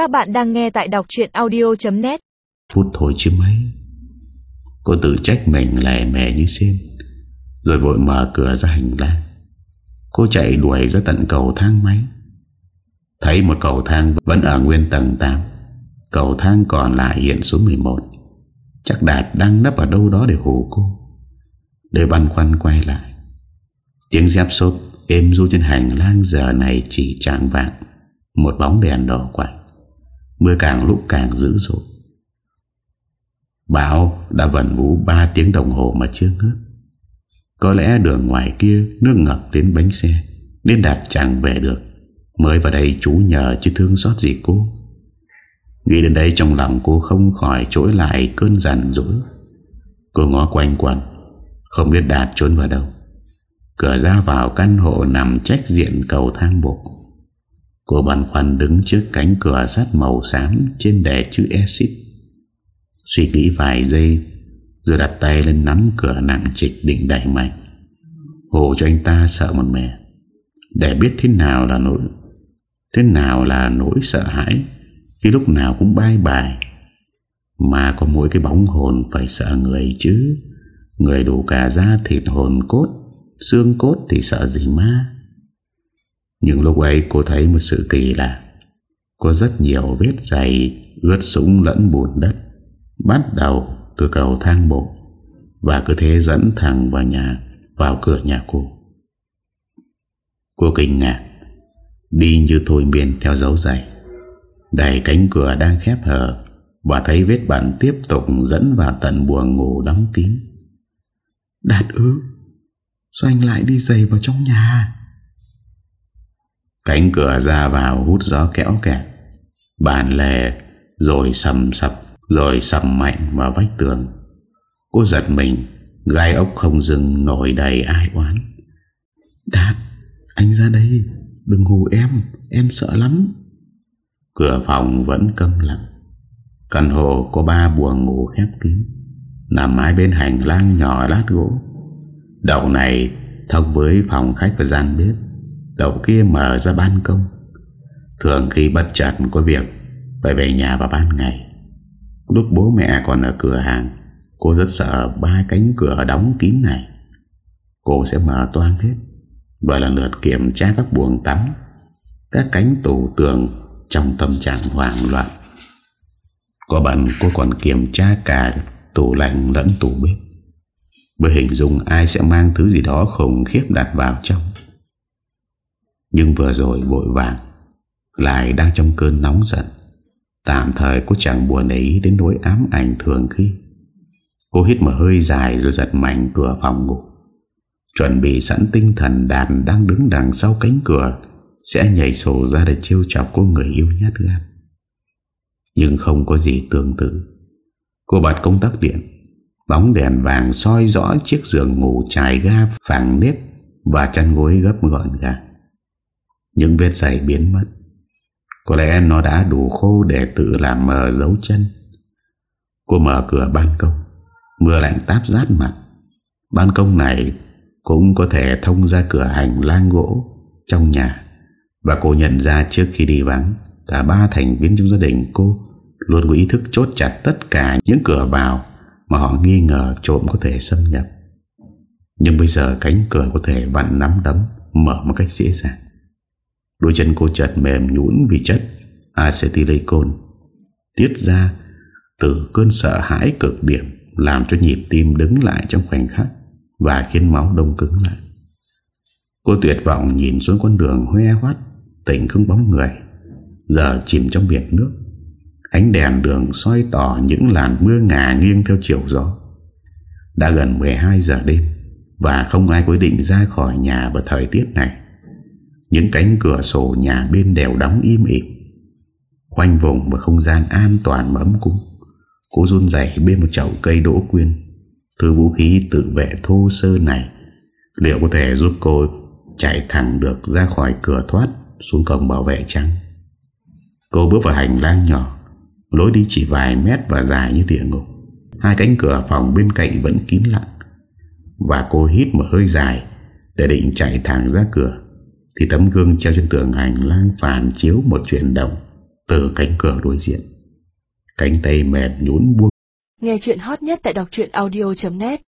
Các bạn đang nghe tại đọc chuyện audio.net Phút thôi chứ mấy. Cô tự trách mình lẻ mè như xin Rồi vội mở cửa ra hành lang. Cô chạy đuổi ra tận cầu thang máy. Thấy một cầu thang vẫn ở nguyên tầng 8 Cầu thang còn lại hiện số 11 Chắc Đạt đang nấp ở đâu đó để hù cô. Để băn khoăn quay lại. Tiếng dép xốp êm du trên hành lang giờ này chỉ trạng vạn Một bóng đèn đỏ quạnh Mưa càng lúc càng dữ dội. Bão đã vần vũ 3 tiếng đồng hồ mà chưa ngớt. Có lẽ đường ngoài kia nước ngập đến bánh xe, Nên Đạt chẳng về được. Mới vào đây chú nhờ chứ thương xót gì cô. Nghĩ đến đây trong lòng cô không khỏi trỗi lại cơn giận dỗi. Cô ngó quanh quần Không biết Đạt trốn vào đâu. Cửa ra vào căn hộ nằm trách diện cầu thang bộ. Cô băn khoăn đứng trước cánh cửa sắt màu xám trên đè chữ exit. Suy nghĩ vài giây, Rồi đặt tay lên nắm cửa nặng trịch định đẩy mạnh. Hồ cho anh ta sợ một mẹ. Để biết thế nào là nỗi, Thế nào là nỗi sợ hãi, Khi lúc nào cũng bay bài. Mà có mỗi cái bóng hồn phải sợ người chứ. Người đủ cả da thịt hồn cốt, Xương cốt thì sợ gì ma nhưng lúc ấy cô thấy một sự kỳ lạ. Có rất nhiều vết dày Ướt súng lẫn bùn đất. Bắt đầu từ cầu thang bộ Và cứ thế dẫn thẳng vào nhà, Vào cửa nhà cô. Cô kinh ngạc. Đi như thôi miên theo dấu giày Đẩy cánh cửa đang khép hờ Và thấy vết bẩn tiếp tục dẫn vào tận buồng ngủ đóng kín. Đạt ư, Sao anh lại đi giày vào trong nhà? Cánh cửa ra vào hút gió kéo kẹt. Bàn lề Rồi sầm sập, Rồi sầm mạnh vào vách tường. Cô giật mình, Gai ốc không dừng nổi đầy ai oán. Đạt, Anh ra đây, Đừng hù em Em sợ lắm. Cửa phòng vẫn câm lặng. Căn hộ có ba buồng ngủ khép kín, Nằm mái bên hành lang nhỏ lát gỗ. Đầu này thông với phòng khách và gian bếp. Đầu kia mở ra ban công. Thường khi bất chợt có việc, Phải về nhà vào ban ngày. Lúc bố mẹ còn ở cửa hàng, Cô rất sợ ba cánh cửa đóng kín này. Cô sẽ mở toan hết Và lần lượt kiểm tra các buồng tắm, Các cánh tủ tường Trong tâm trạng hoảng loạn. Có bận cô còn kiểm tra cả Tủ lạnh lẫn tủ bếp. Bởi hình dung ai sẽ mang thứ gì đó khủng khiếp đặt vào trong. Nhưng vừa rồi vội vàng, Lại đang trong cơn nóng giận. Tạm thời cô chẳng buồn ý đến nỗi ám ảnh thường khi. Cô hít một hơi dài rồi giật mạnh cửa phòng ngủ. Chuẩn bị sẵn tinh thần đàn đang đứng đằng sau cánh cửa, Sẽ nhảy sổ ra để chiêu chọc cô người yêu nhát gan. Nhưng không có gì tương tự. Cô bật công tắc điện, Bóng đèn vàng soi rõ chiếc giường ngủ trải ga, phẳng nếp và chăn gối gấp gọn gàng. Những vết giày biến mất. Có lẽ nó đã đủ khô để tự làm mờ dấu chân. Cô mở cửa ban công. Mưa lạnh táp rát mặt. Ban công này cũng có thể thông ra cửa hành lang gỗ trong nhà. Và cô nhận ra trước khi đi vắng, cả ba thành viên trong gia đình cô luôn có ý thức chốt chặt tất cả những cửa vào mà họ nghi ngờ trộm có thể xâm nhập. Nhưng bây giờ cánh cửa có thể vặn nắm đấm mở một cách dễ dàng. Đôi chân cô chật mềm nhũn vì chất acetylicol tiết ra từ cơn sợ hãi cực điểm, làm cho nhịp tim đứng lại trong khoảnh khắc và khiến máu đông cứng lại. Cô tuyệt vọng nhìn xuống con đường hoe hoát tỉnh không bóng người, giờ chìm trong biển nước. Ánh đèn đường soi tỏ những làn mưa ngả nghiêng theo chiều gió. Đã gần 12 giờ đêm Và không ai quyết định ra khỏi nhà vào thời tiết này. Những cánh cửa sổ nhà bên đều đóng im ỉm. Khoanh vùng một không gian an toàn mà ấm cúng. Cô run dày bên một chậu cây đỗ quyên. Thứ vũ khí tự vệ thô sơ này, Liệu có thể giúp cô chạy thẳng được ra khỏi cửa thoát xuống cổng bảo vệ trắng Cô bước vào hành lang nhỏ, Lối đi chỉ vài mét và dài như địa ngục. Hai cánh cửa phòng bên cạnh vẫn kín lặng, Và cô hít một hơi dài Để định chạy thẳng ra cửa. Thì tấm gương treo trên tường hành lang phản chiếu một chuyển động Từ cánh cửa đối diện. Cánh tay mệt nhún buông. Nghe chuyện hot nhất tại đọc audio.net